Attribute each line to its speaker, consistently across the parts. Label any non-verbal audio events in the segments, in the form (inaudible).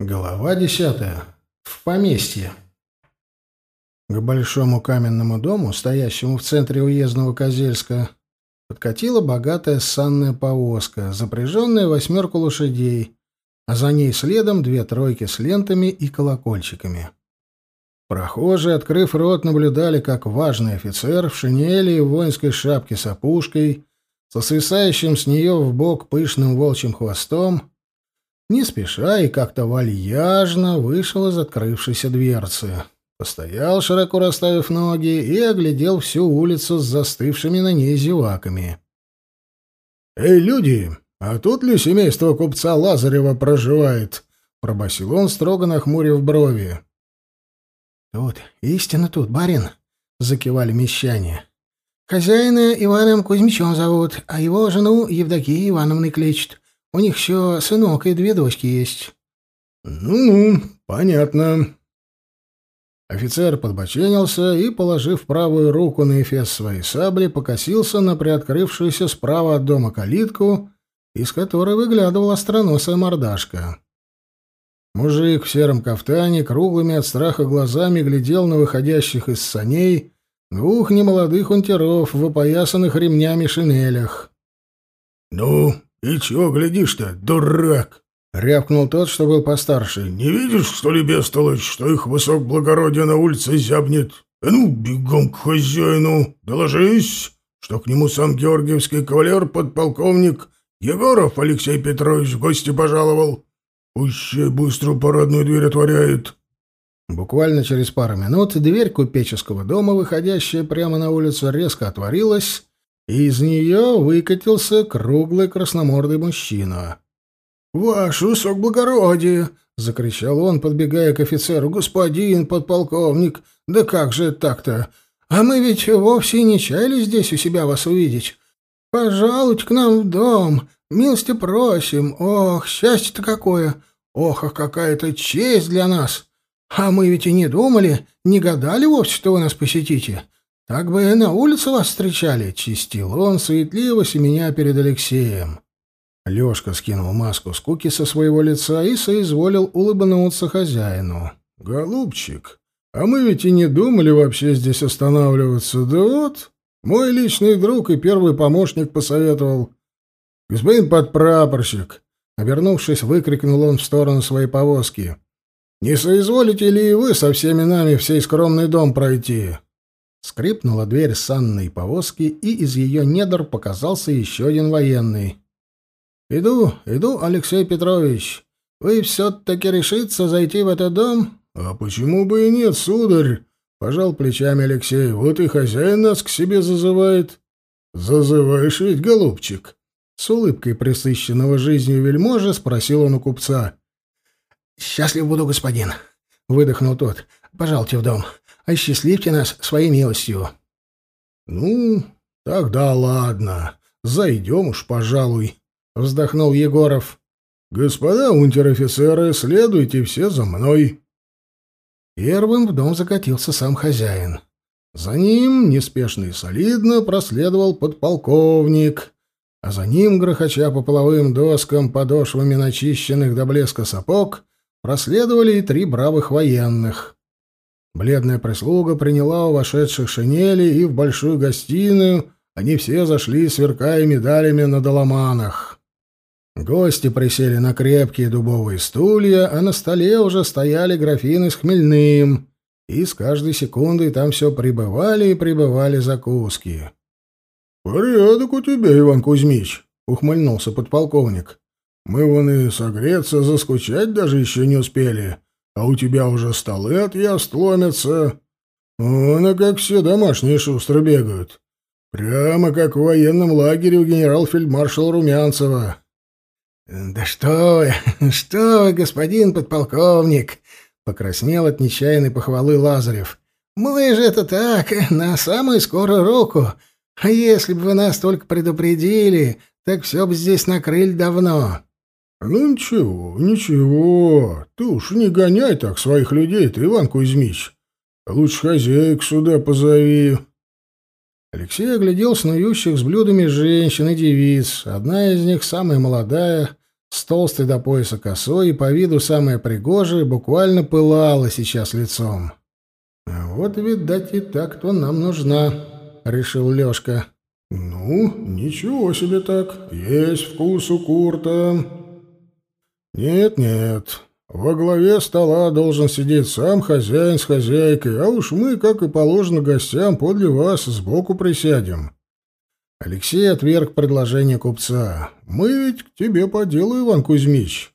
Speaker 1: Глава десятая. В поместье. К большому каменному дому, стоящему в центре уездного Козельска, подкатила богатая санная повозка, запряженная восьмерку лошадей, а за ней следом две тройки с лентами и колокольчиками. Прохожие, открыв рот, наблюдали, как важный офицер в шинели и воинской шапке с опушкой, со свисающим с нее в бок пышным волчьим хвостом, не спеша и как-то вальяжно вышел из открывшейся дверцы. Постоял, широко расставив ноги, и оглядел всю улицу с застывшими на ней зеваками. «Эй, люди, а тут ли семейство купца Лазарева проживает?» — пробасил он, строго нахмурив брови.
Speaker 2: «Тут, истинно тут, барин», — закивали мещане. «Хозяина Иваном Кузьмичем зовут, а его жену Евдокией Ивановной кличут. У них еще сынок и две дочки есть».
Speaker 1: «Ну-ну, понятно». Офицер подбоченился и, положив правую руку на эфес своей сабли, покосился на приоткрывшуюся справа от дома калитку, из которой выглядывала остроносая мордашка. Мужик в сером кафтане круглыми от страха глазами глядел на выходящих из саней двух немолодых унтеров в опоясанных ремнями шинелях.
Speaker 3: «Ну, и чего глядишь-то, дурак?»
Speaker 1: — рявкнул тот, что был постарше.
Speaker 3: «Не видишь, что ли, бестолочь, что их высок благородия на улице зябнет? А ну, бегом к хозяину, доложись, что к нему сам георгиевский кавалер, подполковник Егоров Алексей Петрович в гости пожаловал. Пусть быстро парадную дверь отворяет».
Speaker 1: Буквально через пару минут дверь купеческого дома, выходящая прямо на улицу, резко отворилась, из нее выкатился круглый красномордый мужчина.
Speaker 3: «Ваше высокоблагородие!» — закричал он, подбегая к офицеру. «Господин подполковник, да как же так-то? А мы ведь вовсе не чаяли здесь у себя вас увидеть. Пожалуйте к нам в дом, милости просим. Ох, счастье-то какое! Ох, какая-то честь для нас! А мы ведь и не думали, не гадали вовсе, что вы нас посетите. Так бы и на улице вас встречали!» — чистил он, суетливо меня перед Алексеем.
Speaker 1: Лёшка скинул маску скуки со своего лица и соизволил улыбнуться хозяину. «Голубчик, а мы ведь и не думали вообще здесь останавливаться. Да вот, мой личный друг и первый помощник посоветовал. Господин подпрапорщик!» Обернувшись, выкрикнул он в сторону своей повозки. «Не соизволите ли и вы со всеми нами в скромный дом пройти?» Скрипнула дверь санной повозки, и из ее недр показался еще один военный. «Иду, иду, Алексей Петрович. Вы все-таки решится зайти в этот дом?»
Speaker 3: «А почему бы и нет, сударь?» — пожал плечами Алексей. «Вот и хозяин нас к себе зазывает». «Зазываешь ведь, голубчик?»
Speaker 1: С улыбкой присыщенного жизнью вельможи спросил он у купца.
Speaker 2: «Счастлив буду, господин», — выдохнул тот. «Пожалуйте в дом. Осчастливьте нас своей милостью».
Speaker 1: «Ну, тогда ладно. Зайдем уж, пожалуй», вздохнул Егоров. Господа унтер-офицеры, следуйте все за мной. Первым в дом закатился сам хозяин. За ним, неспешно и солидно, проследовал подполковник, а за ним, грохоча по половым доскам подошвами начищенных до блеска сапог, проследовали и три бравых военных. Бледная прислуга приняла у вошедших шинели, и в большую гостиную они все зашли, сверкая медалями на доломанах. Гости присели на крепкие дубовые стулья, а на столе уже стояли графины с хмельным, и с каждой секундой там все прибывали и прибывали закуски.
Speaker 3: «Порядок у тебя, Иван Кузьмич», — ухмыльнулся подполковник. «Мы вон и согреться, заскучать даже еще не успели, а у тебя уже столы от яств ломятся. Вон, а как все домашние шустро бегают. Прямо как в военном лагере у генерал-фельдмаршала Румянцева».
Speaker 2: «Да что вы, (laughs) что вы, господин подполковник!» — покраснел от нечаянной похвалы Лазарев. «Мы же это так, на самую скорую руку. А если бы вы нас только предупредили, так все бы здесь накрыли давно».
Speaker 3: «Ну ничего, ничего. Ты уж не гоняй так своих людей ты, Иван Кузьмич. Лучше хозяйку сюда позови».
Speaker 1: Алексей оглядел снующих с блюдами женщин и девиц. Одна из них, самая молодая, с толстой до пояса косой и по виду самая пригожая, буквально пылала сейчас лицом. «А вот, видать, и так-то нам нужна», — решил Лёшка.
Speaker 3: «Ну, ничего себе так. Есть вкус у Курта». «Нет-нет, во главе стола должен сидеть сам хозяин с хозяйкой, а уж мы, как и положено гостям, подле вас сбоку присядем». Алексей отверг предложение купца. «Мы ведь к тебе по делу, Иван Кузьмич.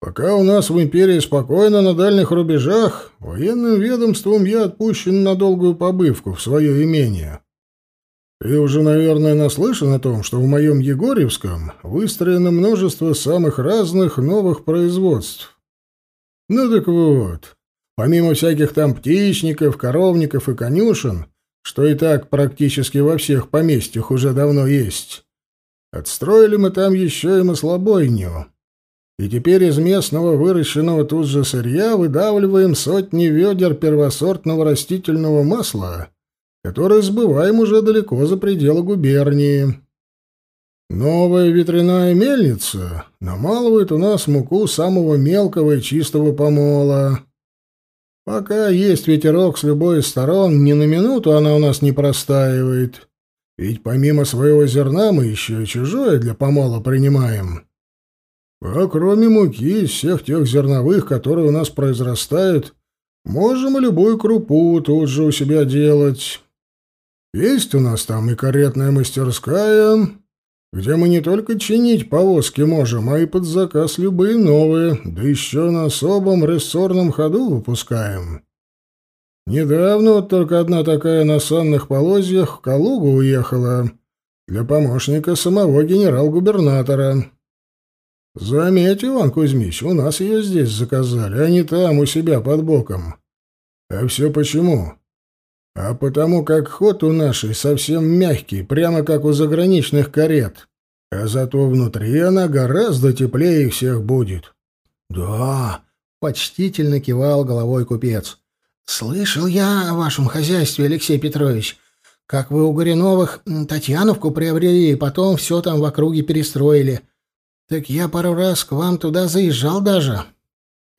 Speaker 3: Пока у нас в империи спокойно на дальних рубежах, военным ведомством я отпущен на долгую побывку в свое имение. Ты уже, наверное, наслышан о том, что в моем Егорьевском выстроено множество самых разных новых производств. Ну так вот, помимо всяких там птичников, коровников и конюшен, что и так практически во всех поместьях уже давно есть, отстроили мы там еще и маслобойню. И теперь из местного выращенного тут же сырья выдавливаем сотни ведер первосортного растительного масла, которое сбываем уже далеко за пределы губернии. Новая ветряная мельница намалывает у нас муку самого мелкого и чистого помола. Пока есть ветерок с любой из сторон, ни на минуту она у нас не простаивает. Ведь помимо своего зерна мы еще и чужое для помола принимаем. А кроме муки из всех тех зерновых, которые у нас произрастают, можем и любую крупу тут же у себя делать. Есть у нас там и каретная мастерская, где мы не только чинить повозки можем, а и под заказ любые новые, да еще на особом рессорном ходу выпускаем. Недавно вот только одна такая на санных полозьях в Калугу уехала для помощника самого генерал-губернатора. Заметь, Иван Кузьмич, у нас ее здесь заказали, а не там, у себя под боком. А все почему? А потому как ход у нашей совсем мягкий, прямо как у заграничных карет. А зато внутри она гораздо теплее всех будет.
Speaker 1: — Да, — почтительно кивал головой купец. — Слышал я о вашем хозяйстве, Алексей Петрович. Как вы у Горяновых Татьяновку приобрели, и потом все там в округе перестроили. Так я пару раз к вам туда заезжал даже.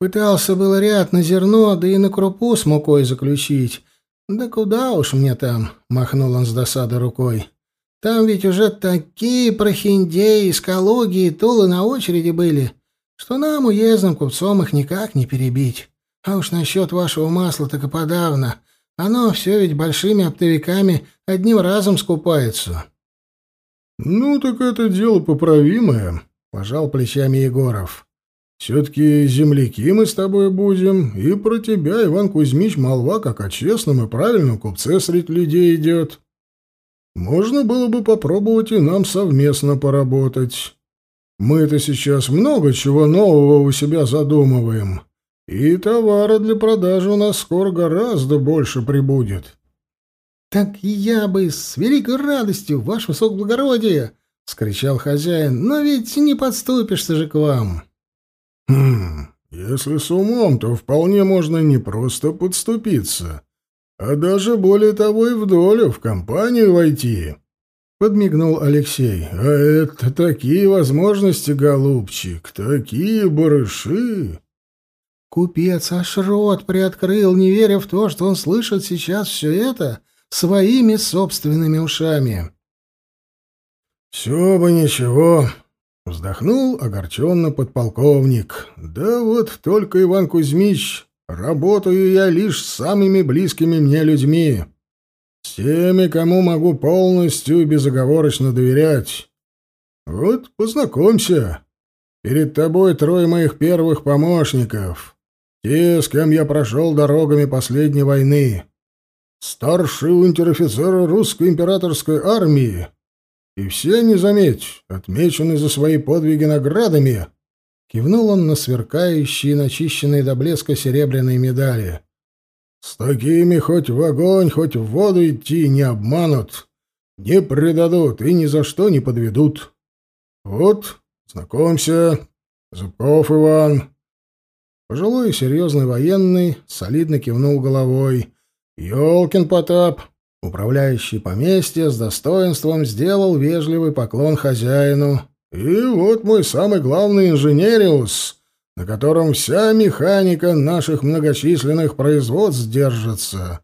Speaker 1: Пытался было ряд на зерно, да и на крупу с мукой заключить. Да куда уж мне там, махнул он с досады рукой. Там ведь уже такие прохиндеи из Калуги и Тулы на очереди были, что нам, уездным купцом, их никак не перебить. А уж насчет вашего масла так и подавно. Оно все ведь большими оптовиками одним разом скупается.
Speaker 3: — Ну, так это дело поправимое, — пожал плечами Егоров. «Все-таки земляки мы с тобой будем, и про тебя, Иван Кузьмич, молва, как о честном и правильном купце среди людей идет. Можно было бы попробовать и нам совместно поработать. Мы-то сейчас много чего нового у себя задумываем, и товара для продажи у нас скоро гораздо больше прибудет».
Speaker 1: «Так я бы с великой радостью, ваше высокоблагородие!» — скричал хозяин. «Но ведь не подступишься же к вам».
Speaker 3: «Хм, если с умом, то вполне можно не просто подступиться, а даже более того и в долю, в компанию войти», — подмигнул Алексей. «А это такие возможности, голубчик, такие барыши!»
Speaker 1: Купец аж рот приоткрыл, не веря в то, что он слышит сейчас все это своими собственными ушами.
Speaker 3: «Все бы ничего», — вздохнул огорченно подполковник. «Да вот только, Иван Кузьмич, работаю я лишь с самыми близкими мне людьми, с теми, кому могу полностью и безоговорочно доверять. Вот познакомься. Перед тобой трое моих первых помощников, те, с кем я прошел дорогами последней войны. Старший унтер-офицер русской императорской армии, и все, не заметь, отмечены за свои подвиги наградами. Кивнул он на сверкающие, начищенные до блеска серебряные медали. С такими хоть в огонь, хоть в воду идти не обманут, не предадут и ни за что не подведут. Вот, знакомься, Зубков Иван. Пожилой и серьезный военный солидно кивнул головой. Ёлкин Потап, Управляющий поместье с достоинством сделал вежливый поклон хозяину, И вот мой самый главный инженериус, на котором вся механика наших многочисленных производств держится.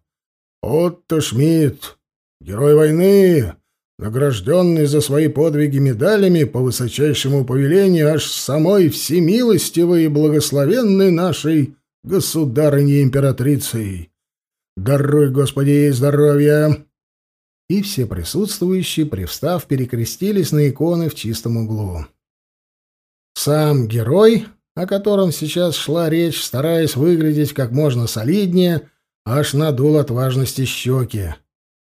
Speaker 3: Отто Шмидт, герой войны, награжденный за свои подвиги медалями по высочайшему повелению аж самой всемилостивой и благословенной нашей государыней-императрицей. Даруй, Господи, ей здоровья!» И все присутствующие, привстав, перекрестились на иконы в чистом углу. Сам герой, о котором сейчас шла речь, стараясь выглядеть как можно солиднее, аж надул от важности щеки.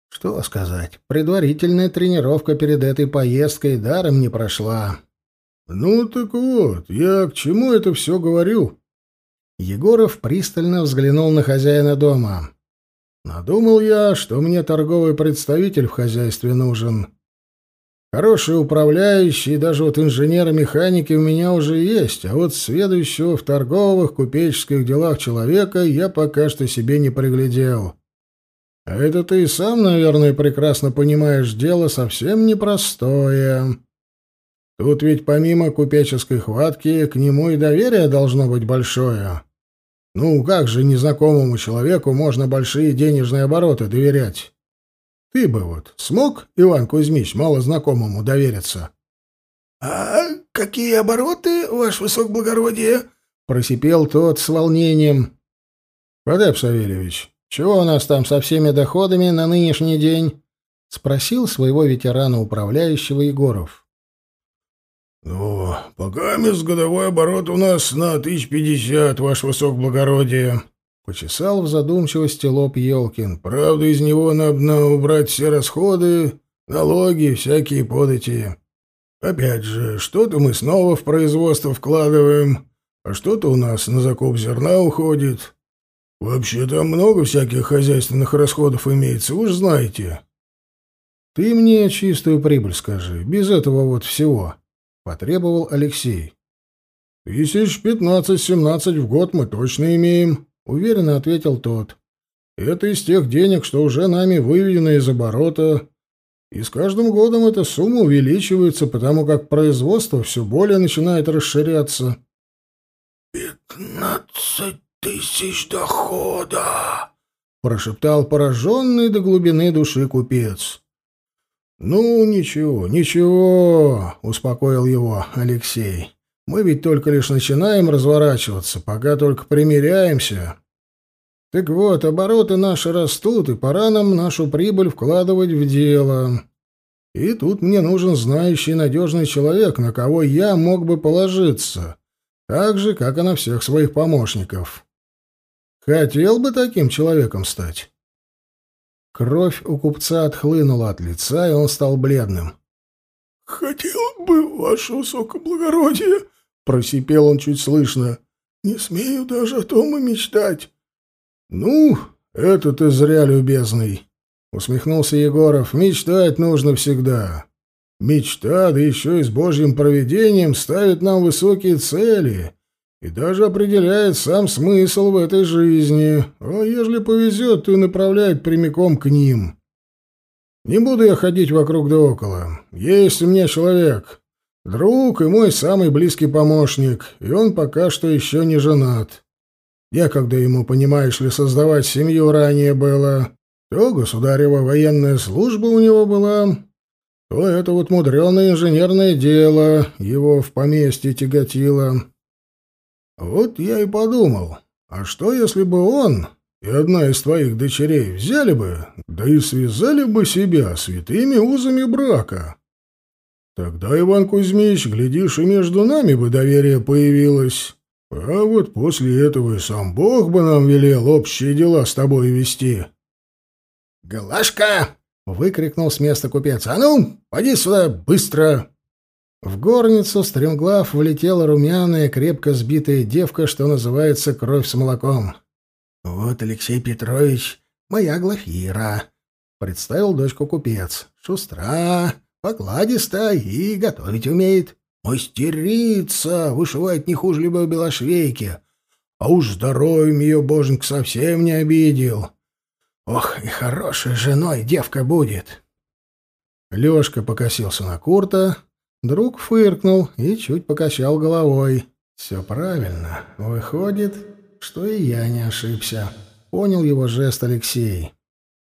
Speaker 3: Что сказать, предварительная тренировка перед этой поездкой даром не прошла. «Ну так вот, я к чему это все говорю?» Егоров пристально взглянул на хозяина дома. «Надумал я, что мне торговый представитель в хозяйстве нужен. Хороший управляющий, даже вот инженера-механики у меня уже есть, а вот следующего в торговых, купеческих делах человека я пока что себе не приглядел. А это ты и сам, наверное, прекрасно понимаешь, дело совсем непростое. Тут ведь помимо купеческой хватки к нему и доверие должно быть большое». Ну, как же незнакомому человеку можно большие денежные обороты доверять? Ты бы вот смог, Иван Кузьмич, малознакомому довериться?
Speaker 2: — А какие обороты, ваше высокоблагородие?
Speaker 1: — просипел тот с волнением. — Потап Савельевич, чего у нас там со всеми доходами на нынешний день? — спросил своего ветерана управляющего Егоров.
Speaker 3: «Ну, пока мисс годовой оборот у нас на тысяч пятьдесят, ваше высокоблагородие», — почесал в задумчивости лоб Елкин. «Правда, из него надо убрать все расходы, налоги, всякие подати. Опять же, что-то мы снова в производство вкладываем, а что-то у нас на закуп зерна уходит. Вообще там много всяких хозяйственных расходов имеется, же знаете».
Speaker 1: «Ты мне чистую прибыль скажи, без этого вот всего», потребовал Алексей.
Speaker 3: «Тысяч пятнадцать-семнадцать в год мы точно имеем», — уверенно ответил тот. «Это из тех денег, что уже нами выведено из оборота, и с каждым годом эта сумма увеличивается, потому как производство все более начинает расширяться».
Speaker 2: «Пятнадцать тысяч дохода!»
Speaker 1: — прошептал пораженный до глубины души купец. «Ну, ничего, ничего», — успокоил его Алексей. «Мы ведь только лишь начинаем разворачиваться, пока только примиряемся. Так вот, обороты наши растут, и пора нам нашу прибыль вкладывать в дело. И тут мне нужен знающий надежный человек, на кого я мог бы положиться, так же, как и на всех своих помощников. Хотел бы таким человеком стать». Кровь у купца отхлынула от лица, и он стал бледным.
Speaker 2: — Хотел бы, ваше высокоблагородие, — просипел он чуть слышно. — Не смею даже о том и мечтать.
Speaker 3: — Ну, это ты зря, любезный, — усмехнулся Егоров. — Мечтать нужно всегда. Мечта, да еще и с божьим провидением, ставит нам высокие цели и даже определяет сам смысл в этой жизни, а ежели повезет, то и направляет прямиком к ним. Не буду я ходить вокруг да около. Есть у меня человек, друг и мой самый близкий помощник, и он пока что еще не женат. Некогда ему, понимаешь ли, создавать семью ранее было. То государева военная служба у него была, то это вот мудреное инженерное дело его в поместье тяготило. Вот я и подумал, а что если бы он и одна из твоих дочерей взяли бы, да и связали бы себя святыми узами брака? Тогда, Иван Кузьмич, глядишь, и между нами бы доверие появилось. А вот после этого и сам Бог бы нам велел общие дела с тобой вести.
Speaker 2: «Глашка!» — выкрикнул с места купец. «А ну, поди сюда, быстро!»
Speaker 1: В горницу стремглав влетела румяная, крепко сбитая девка, что называется кровь с молоком.
Speaker 2: «Вот, Алексей Петрович, моя Глафира», — представил дочку купец. «Шустра, покладиста и готовить умеет. Мастерица, вышивает не хуже любой белошвейки. А уж здоровьем ее боженька совсем не обидел. Ох, и хорошей женой девка будет».
Speaker 1: Лёшка покосился на Курта, Друг фыркнул и чуть покачал головой. «Все правильно. Выходит, что и я не ошибся». Понял его жест Алексей.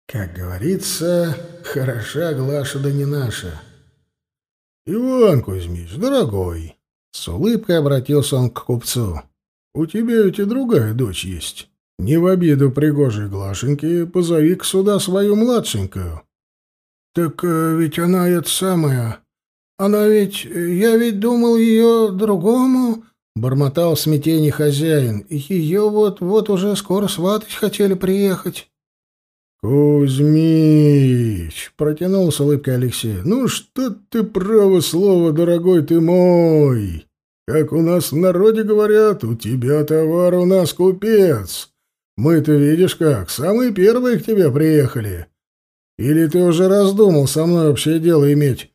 Speaker 1: «Как говорится, хороша Глаша да не наша».
Speaker 3: «Иван Кузьмич, дорогой!» С улыбкой обратился он к купцу. «У тебя ведь и другая дочь есть. Не в обиду пригожей Глашеньки, позови-ка сюда свою младшенькую».
Speaker 2: «Так э, ведь она это самая. Она ведь... Я ведь думал ее другому...» Бормотал в смятении хозяин. «Ее вот-вот уже скоро сватать хотели приехать».
Speaker 3: «Кузьмич!» — протянул с улыбкой Алексей. «Ну что ты, право слово, дорогой ты мой! Как у нас в народе говорят, у тебя товар, у нас купец. Мы-то видишь как, самые первые к тебе приехали. Или ты уже раздумал со мной общее дело иметь?»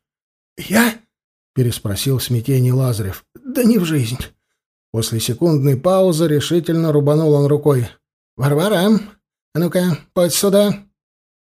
Speaker 2: «Я?» — переспросил в смятении Лазарев. «Да не в жизнь. После секундной паузы решительно рубанул он рукой. «Варвара, а ну-ка, подь сюда.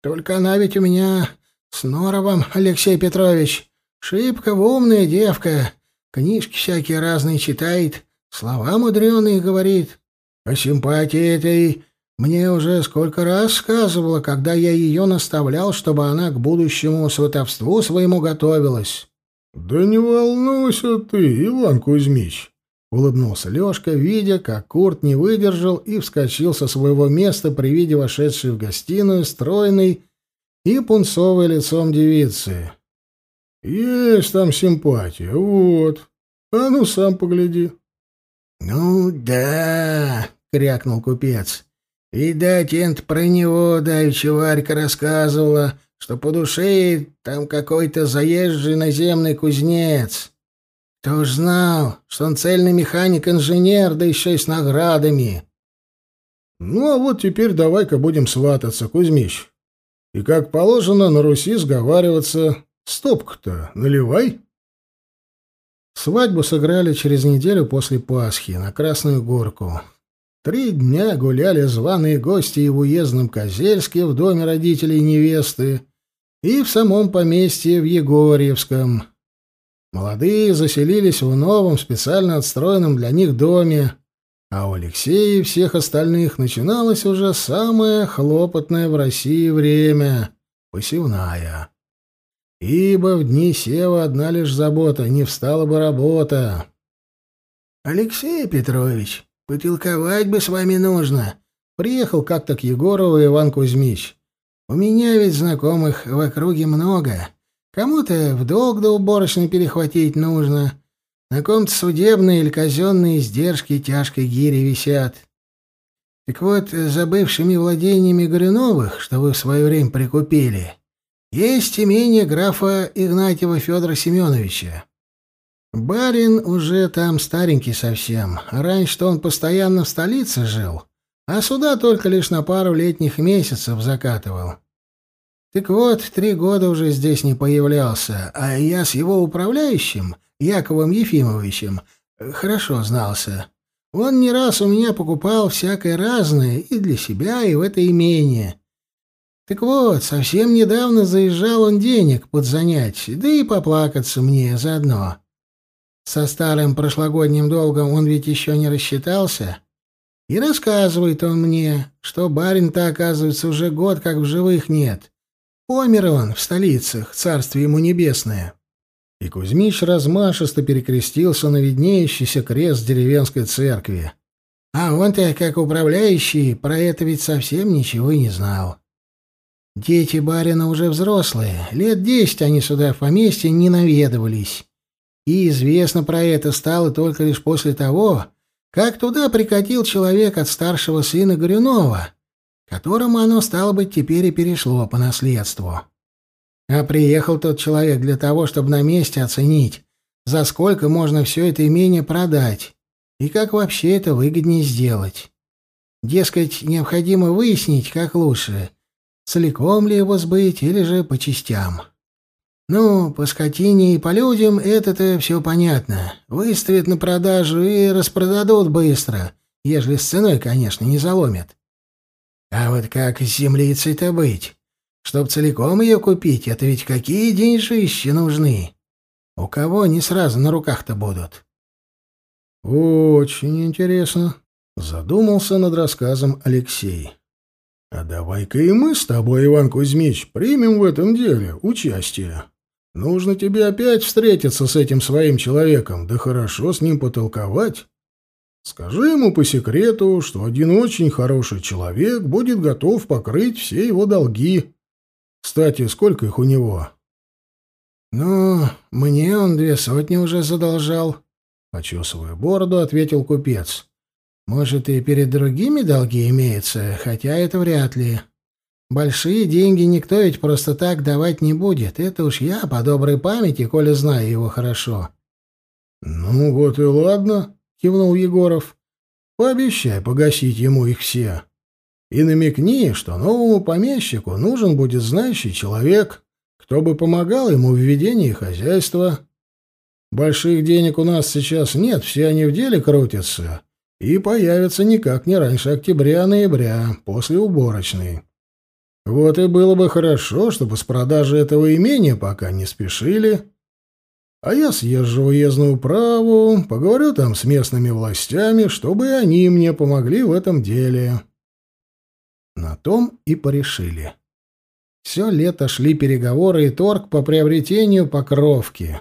Speaker 2: Только она ведь у меня с Норовым, Алексей Петрович. Шибко умная девка. Книжки всякие разные читает, слова мудреные говорит. О симпатии этой мне уже сколько раз сказывала, когда я ее наставлял, чтобы она к будущему сватовству своему готовилась».
Speaker 3: «Да не волнуйся ты, Иван Кузьмич», Улыбнулся Лёшка, видя, как Курт не выдержал и вскочил со своего места при виде вошедшей в гостиную стройной и пунцовой лицом девицы. «Есть там симпатия, вот. А ну, сам погляди».
Speaker 2: «Ну да», — крякнул купец. «Видать, энт про него давеча Варька рассказывала, что по душе там какой-то заезжий наземный кузнец». Кто уж знал, что он цельный механик-инженер, да еще и с наградами.
Speaker 3: Ну, а вот теперь давай-ка будем свататься, Кузьмич. И как положено на Руси сговариваться. Стопку-то наливай.
Speaker 1: Свадьбу сыграли через неделю после Пасхи на Красную Горку. Три дня гуляли званые гости и в уездном Козельске в доме родителей невесты, и в самом поместье в Егорьевском, Молодые заселились в новом, специально отстроенном для них доме, а у Алексея и всех остальных начиналось уже самое хлопотное в России время — посевная. Ибо в дни сева одна лишь забота — не встала бы работа.
Speaker 2: «Алексей Петрович, потелковать бы с вами нужно», — приехал как-то к Егорову Иван Кузьмич. «У меня ведь знакомых в округе много». Кому-то в долг до уборочной перехватить нужно. На ком-то судебные или казенные издержки тяжкой гири висят. Так вот, за бывшими владениями Горюновых, что вы в свое время прикупили, есть имение графа Игнатьева Федора Семеновича. Барин уже там старенький совсем. Раньше он постоянно в столице жил, а сюда только лишь на пару летних месяцев закатывал. Так вот, три года уже здесь не появлялся, а я с его управляющим, Яковом Ефимовичем, хорошо знался. Он не раз у меня покупал всякое разное и для себя, и в это имение. Так вот, совсем недавно заезжал он денег подзанять, да и поплакаться мне заодно. Со старым прошлогодним долгом он ведь еще не рассчитался. И рассказывает он мне, что барин-то, оказывается, уже год как в живых нет. Помер он в столицах, царствие ему небесное.
Speaker 1: И Кузьмич размашисто перекрестился на виднеющийся крест деревенской церкви.
Speaker 2: А он-то, как управляющий, про это ведь совсем ничего и не знал. Дети барина уже взрослые, лет десять они сюда в поместье не наведывались. И известно про это стало только лишь после того, как туда прикатил человек от старшего сына Горюнова, которому оно, стало быть, теперь и перешло по наследству. А приехал тот человек для того, чтобы на месте оценить, за сколько можно все это имение продать и как вообще это выгоднее сделать. Дескать, необходимо выяснить, как лучше, целиком ли его сбыть или же по частям. Ну, по скотине и по людям это-то все понятно. Выставят на продажу и распродадут быстро, ежели с ценой, конечно, не заломят. А вот как с землицей-то быть? Чтоб целиком ее купить, это ведь какие деньжищи нужны? У кого не сразу на руках-то будут?
Speaker 1: Очень интересно, задумался над рассказом Алексей. А давай-ка и мы с тобой, Иван Кузьмич, примем в этом деле участие. Нужно тебе опять встретиться с этим своим человеком, да хорошо с ним потолковать. Скажи ему по секрету, что один очень хороший человек будет готов покрыть все его долги. Кстати, сколько их у него?
Speaker 2: Ну, мне он две сотни уже задолжал. Почесывая бороду, ответил купец. Может, и перед другими долги имеются, хотя это вряд ли. Большие деньги никто ведь просто так давать не будет. Это уж я по доброй памяти, коли знаю его хорошо.
Speaker 1: Ну вот и ладно, кивнул Егоров. Пообещай погасить ему их все. И намекни, что новому помещику нужен будет знающий человек, кто бы помогал ему в ведении хозяйства. Больших денег у нас сейчас нет, все они в деле крутятся и появятся никак не раньше октября-ноября, после уборочной. Вот и было бы хорошо, чтобы с продажи этого имения пока не спешили. А я съезжу в уездную праву, поговорю там с местными властями, чтобы они мне помогли в этом деле. На том и порешили. Все лето шли переговоры и торг по приобретению покровки.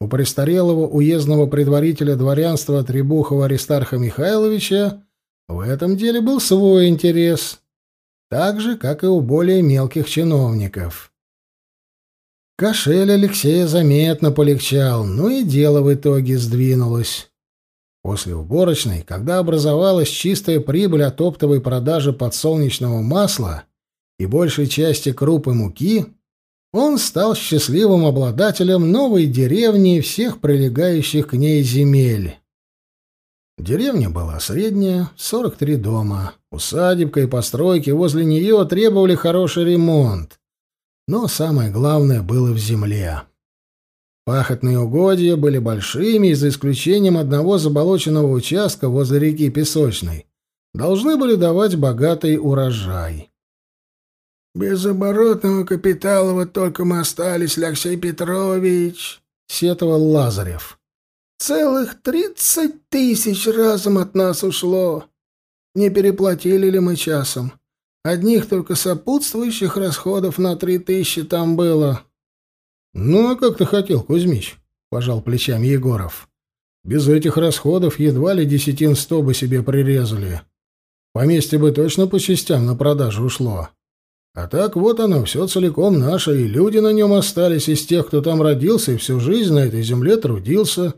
Speaker 1: У престарелого уездного предварителя дворянства Требухова Аристарха Михайловича в этом деле был свой интерес, так же, как и у более мелких чиновников. Кошель Алексея заметно полегчал, но и дело в итоге сдвинулось. После уборочной, когда образовалась чистая прибыль от оптовой продажи подсолнечного масла и большей части крупы муки, он стал счастливым обладателем новой деревни и всех прилегающих к ней земель. Деревня была средняя, 43 дома. Усадебка и постройки возле нее требовали хороший ремонт. Но самое главное было в земле. Пахотные угодья были большими, за исключением одного заболоченного участка возле реки Песочной должны были давать богатый урожай.
Speaker 3: «Без оборотного капитала вот только мы остались, Алексей Петрович», —
Speaker 1: сетовал Лазарев.
Speaker 3: «Целых тридцать тысяч разом от нас ушло. Не переплатили ли мы часом? Одних только сопутствующих расходов на три тысячи там было».
Speaker 1: «Ну, а как ты хотел, Кузьмич?» — пожал плечами Егоров. «Без этих расходов едва ли десятин сто бы себе прирезали. Поместье бы точно по частям на продажу ушло». А так вот оно, все целиком наше, и люди на нем остались из тех, кто там родился и всю жизнь на этой земле трудился.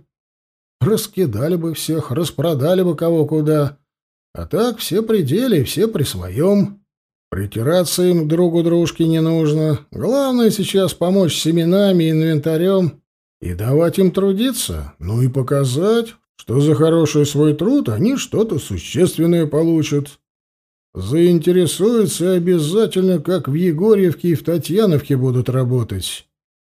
Speaker 1: Раскидали бы всех, распродали бы кого куда. А так все пределы и все при своем. Притираться им другу дружке не нужно. Главное сейчас помочь семенами инвентарем и давать им трудиться, ну и показать, что за хороший свой труд они что-то существенное получат. Заинтересуются обязательно, как в Егорьевке и в Татьяновке будут работать.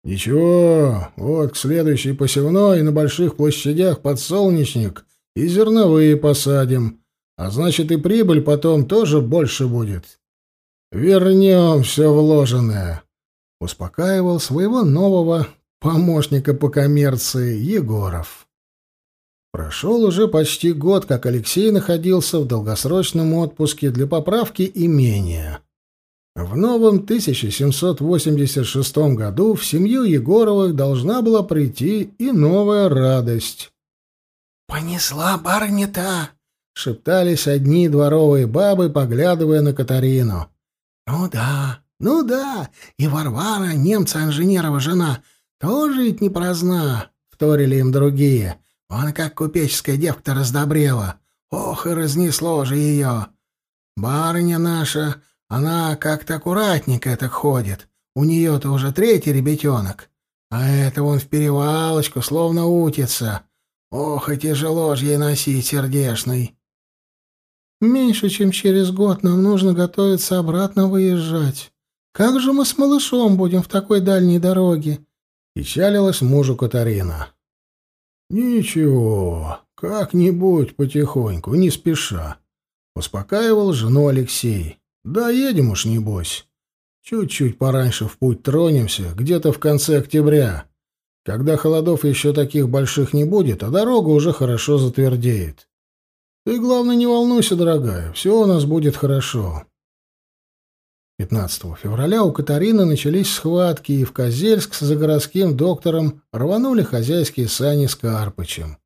Speaker 1: Ничего, вот к следующей посевной на больших площадях подсолнечник и зерновые посадим, а значит и прибыль потом тоже больше будет. Вернем все вложенное. Успокаивал своего нового помощника по коммерции Егоров. Прошел уже почти год, как Алексей находился в долгосрочном отпуске для поправки имения. В новом 1786 году в семью Егоровых должна была прийти и новая радость.
Speaker 2: «Понесла барыня-то!»
Speaker 1: — шептались одни дворовые бабы, поглядывая на Катарину.
Speaker 2: «Ну да, ну да, и Варвара, немца-инженерова жена, тоже ведь не праздна», — вторили им другие. Вон как купеческая девка-то раздобрела. Ох, и разнесло же ее. Барыня наша, она как-то аккуратненько так ходит. У нее-то уже третий ребятенок. А это вон в перевалочку, словно утится. Ох, и тяжело ж ей носить сердешный.
Speaker 3: Меньше чем через год нам нужно готовиться обратно выезжать. Как же мы с малышом будем в такой дальней дороге?
Speaker 1: Печалилась мужу Катарина. «Ничего, как-нибудь потихоньку, не спеша», — успокаивал жену Алексей. «Да едем уж, небось. Чуть-чуть пораньше в путь тронемся, где-то в конце октября, Когда холодов еще таких больших не будет, а дорога уже хорошо затвердеет. Ты, главное, не волнуйся, дорогая, все у нас будет хорошо. 15 февраля у Катарины начались схватки, и в Козельск за городским доктором рванули хозяйские сани с Карпычем.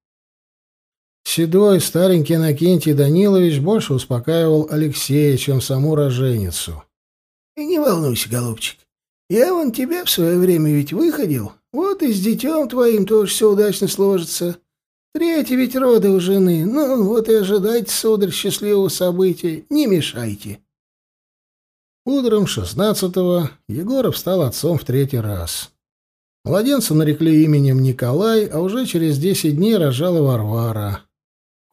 Speaker 1: Седой, старенький Иннокентий Данилович больше успокаивал Алексея, чем саму роженицу.
Speaker 2: — И не волнуйся, голубчик, я вон тебя в свое время ведь выходил, вот и с детем твоим тоже все удачно сложится. Третий ведь роды у жены, ну вот и ожидайте, сударь, счастливого события, не мешайте.
Speaker 1: Утром шестнадцатого Егоров стал отцом в третий раз. Младенца нарекли именем Николай, а уже через десять дней рожала Варвара.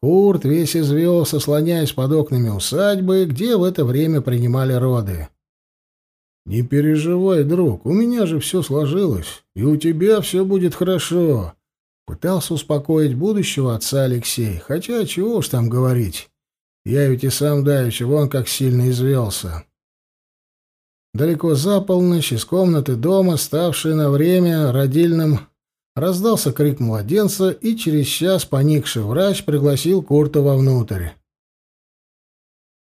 Speaker 1: Курт весь извелся, слоняясь под окнами усадьбы, где в это время принимали роды. «Не переживай, друг, у меня же все сложилось, и у тебя все будет хорошо», — пытался успокоить будущего отца Алексей, хотя чего уж там говорить. Я ведь и сам давеча вон как сильно извелся. Далеко за полночь из комнаты дома, ставшей на время родильным, раздался крик младенца, и через час поникший врач пригласил Курта вовнутрь.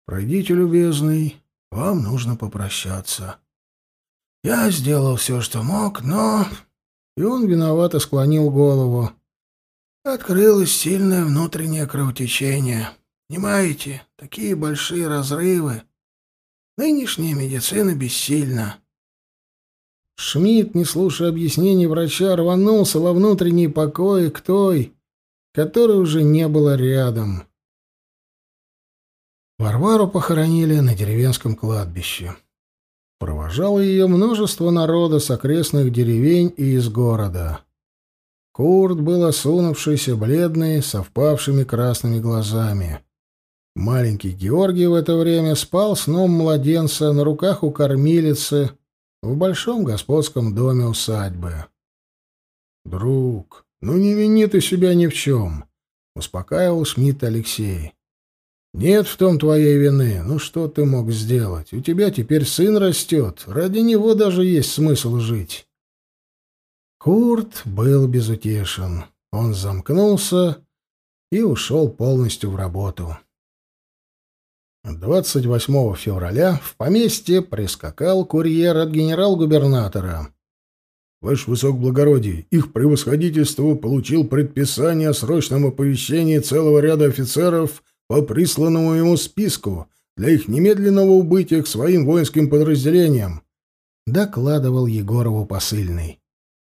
Speaker 1: «Пройдите, любезный, вам нужно попрощаться. Я сделал все, что мог, но...» И он виновато склонил голову. «Открылось сильное внутреннее кровотечение. Понимаете, такие большие разрывы. Нынешняя медицина бессильна. Шмидт, не слушая объяснений врача, рванулся во внутренний покой к той, которой уже не было рядом. Варвару похоронили на деревенском кладбище. Провожало ее множество народа с окрестных деревень и из города. Курт был осунувшийся, бледный, со впавшими красными глазами. Маленький Георгий в это время спал сном младенца на руках у кормилицы в большом господском доме усадьбы. «Друг, ну не вини ты себя ни в чем», — успокаивал Шмидт Алексей. «Нет в том твоей вины. Ну что ты мог сделать? У тебя теперь сын растет. Ради него даже есть смысл жить». Курт был безутешен. Он замкнулся и ушел полностью в работу. 28 февраля в поместье прискакал курьер от генерал-губернатора. «Ваше высокоблагородие, их превосходительство получил предписание о срочном оповещении целого ряда офицеров по присланному ему списку для их немедленного убытия к своим воинским подразделениям», — докладывал Егорову посыльный.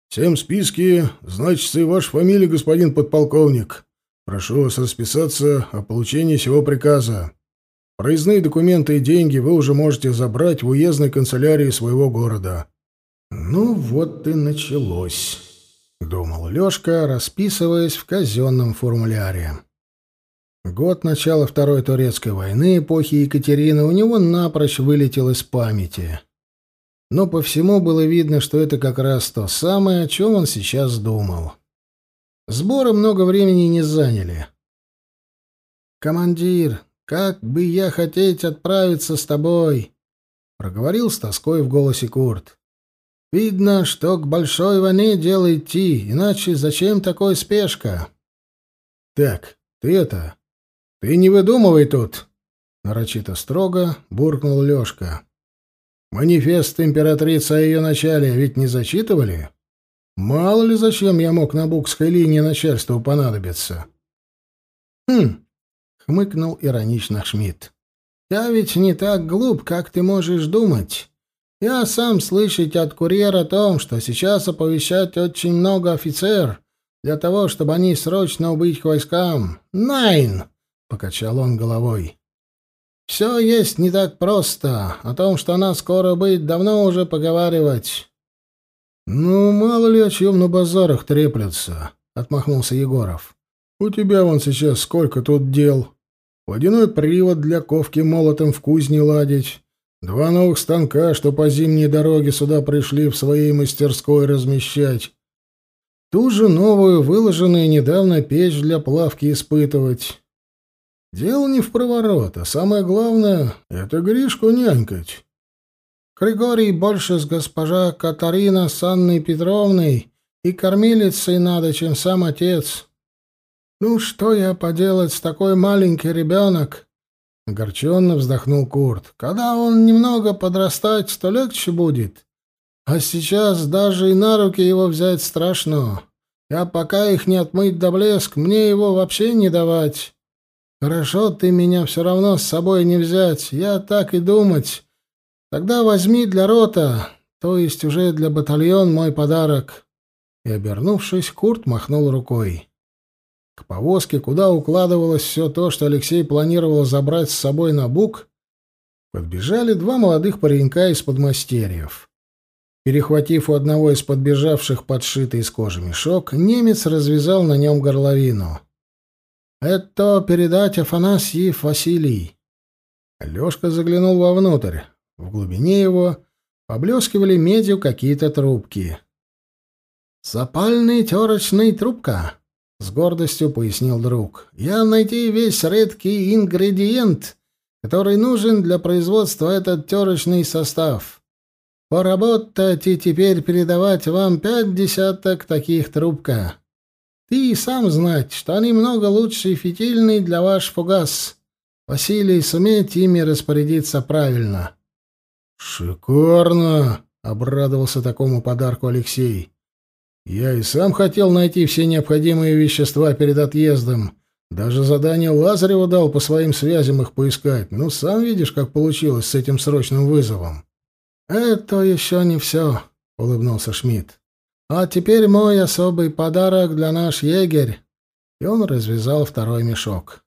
Speaker 1: «Всем списке значится и ваша фамилия, господин подполковник. Прошу вас расписаться о получении сего приказа». Проездные документы и деньги вы уже можете забрать в уездной канцелярии своего города. Ну вот и началось, думал Лёшка, расписываясь в казенном формуляре. Год начала Второй Турецкой войны эпохи Екатерины у него напрочь вылетел из памяти. Но по всему было видно, что это как раз то самое, о чем он сейчас думал. Сборы много времени не заняли. «Командир, как бы я хотеть отправиться с тобой, проговорил с тоской в голосе Курт. Видно, что к большой войне дело идти, иначе зачем такой спешка? Так, ты это, ты не выдумывай тут, нарочито строго буркнул Лёшка. Манифест императрицы о ее начале ведь не зачитывали? Мало ли зачем я мог на букской линии начальству понадобиться. Хм, хмыкнул иронично Шмидт. Я ведь не так глуп, как ты можешь думать. Я сам слышать от курьера о том, что сейчас оповещать очень много офицер для того, чтобы они срочно убыть к войскам. Найн, покачал он головой. Все есть не так просто. О том, что она скоро быть, давно уже поговаривать. Ну, мало ли о чем на базарах треплются, отмахнулся Егоров. У тебя вон сейчас сколько тут дел водяной привод для ковки молотом в кузне ладить, два новых станка, что по зимней дороге сюда пришли в своей мастерской размещать, ту же новую, выложенную недавно печь для плавки испытывать. Дело не в проворот, а самое главное — это Гришку нянькать. Григорий больше с госпожа Катарина с Анной Петровной И кормилицей надо, чем сам отец. Ну, что я поделать с такой маленький ребенок? Огорченно вздохнул Курт. Когда он немного подрастать, то легче будет. А сейчас даже и на руки его взять страшно. Я пока их не отмыть до блеск, мне его вообще не давать. Хорошо, ты меня все равно с собой не взять. Я так и думать. Тогда возьми для рота, то есть уже для батальон мой подарок. И, обернувшись, Курт махнул рукой. Повозке, куда укладывалось все то, что Алексей планировал забрать с собой на бук, подбежали два молодых паренька из подмастерьев. Перехватив у одного из подбежавших подшитый из кожи мешок, немец развязал на нем горловину. «Это передать Афанасьев Василий». Лёшка заглянул вовнутрь. В глубине его поблескивали медью какие-то трубки. «Запальный терочный трубка», — с гордостью пояснил друг. «Я найти весь редкий ингредиент, который нужен для производства этот терочный состав». Поработать и теперь передавать вам пять десяток таких трубка. Ты и сам знать, что они много лучше и фитильный для ваш фугас. Василий сумеет ими распорядиться правильно.
Speaker 3: Шикарно, обрадовался такому подарку Алексей. Я и сам хотел найти все необходимые вещества перед отъездом. Даже задание Лазарева дал по своим связям их поискать. Ну, сам видишь, как получилось с этим срочным вызовом.
Speaker 1: «Это еще не все», — улыбнулся Шмидт. «А теперь мой особый подарок для наш егерь». И он развязал второй мешок.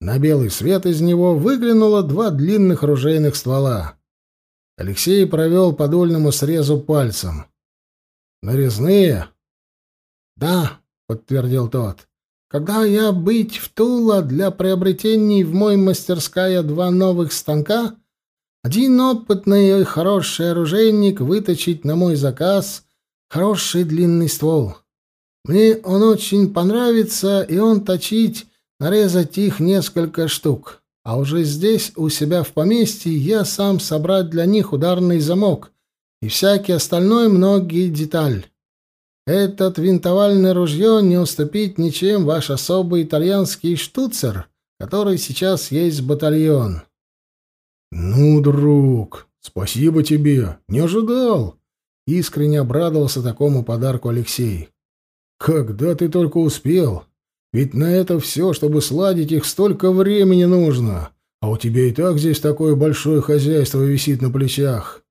Speaker 1: На белый свет из него выглянуло два длинных ружейных ствола. Алексей провел по дульному срезу пальцем. «Нарезные?» «Да», — подтвердил тот. «Когда я быть в Тула для приобретений в мой мастерская два новых станка, один опытный и хороший оружейник выточить на мой заказ хороший длинный ствол. Мне он очень понравится, и он точить, нарезать их несколько штук. А уже здесь, у себя в поместье, я сам собрать для них ударный замок и всякий остальной многие деталь. Этот винтовальное ружье не уступить ничем ваш особый итальянский штуцер, который сейчас есть батальон.
Speaker 3: «Ну, друг, спасибо тебе. Не ожидал!» Искренне обрадовался такому подарку Алексей. «Когда ты только успел? Ведь на это все, чтобы сладить их, столько времени нужно. А у тебя и так здесь такое большое хозяйство висит на плечах».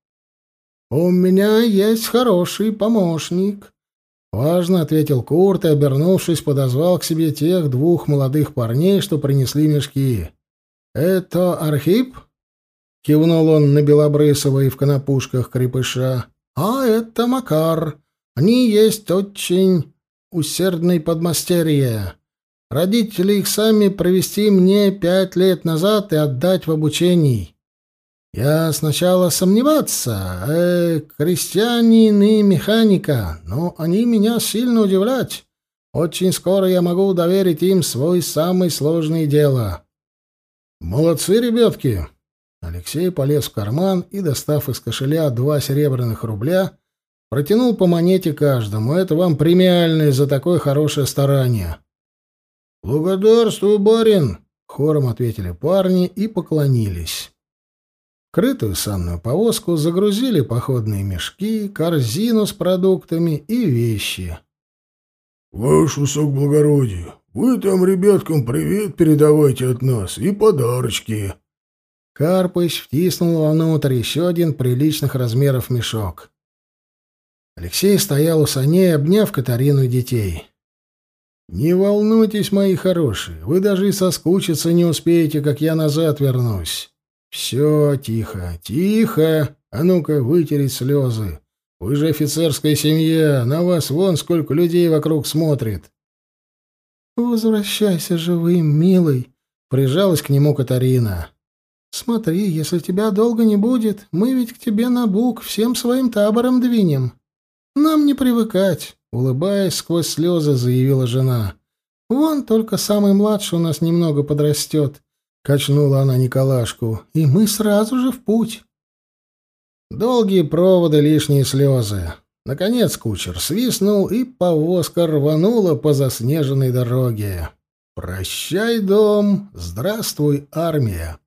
Speaker 1: «У меня есть хороший помощник», — важно ответил Курт и, обернувшись, подозвал к себе тех двух молодых парней, что принесли мешки. «Это Архип?» — кивнул он на Белобрысова и в конопушках крепыша. «А это Макар. Они есть очень усердный подмастерье. Родители их сами провести мне пять лет назад и отдать в обучении. Я сначала сомневаться, э, крестьянин и механика, но они меня сильно удивлять. Очень скоро я могу доверить им свой самый сложный дело».
Speaker 3: «Молодцы, ребятки!» Алексей полез в карман и, достав из кошеля два серебряных рубля, протянул по монете каждому. Это вам премиальное за такое хорошее старание.
Speaker 1: «Благодарствую, барин!» — хором ответили парни и поклонились. Крытую санную повозку загрузили походные мешки, корзину с продуктами и вещи.
Speaker 3: «Ваше высокоблагородие, вы там ребяткам привет передавайте от нас и подарочки!»
Speaker 1: Карпыч втиснул внутрь еще один приличных размеров мешок. Алексей стоял у саней, обняв Катарину и детей. «Не волнуйтесь, мои хорошие, вы даже и соскучиться не успеете, как я назад вернусь. Все тихо, тихо, а ну-ка вытереть слезы. Вы же офицерская семья, на вас вон сколько людей вокруг смотрит». «Возвращайся живым, милый», — прижалась к нему Катарина. «Смотри, если тебя долго не будет, мы ведь к тебе на бук всем своим табором двинем. Нам не привыкать», — улыбаясь сквозь слезы, заявила жена. «Вон только самый младший у нас немного подрастет», — качнула она Николашку, — «и мы сразу же в путь». Долгие проводы, лишние слезы. Наконец кучер свистнул, и повозка рванула по заснеженной дороге. «Прощай, дом! Здравствуй, армия!»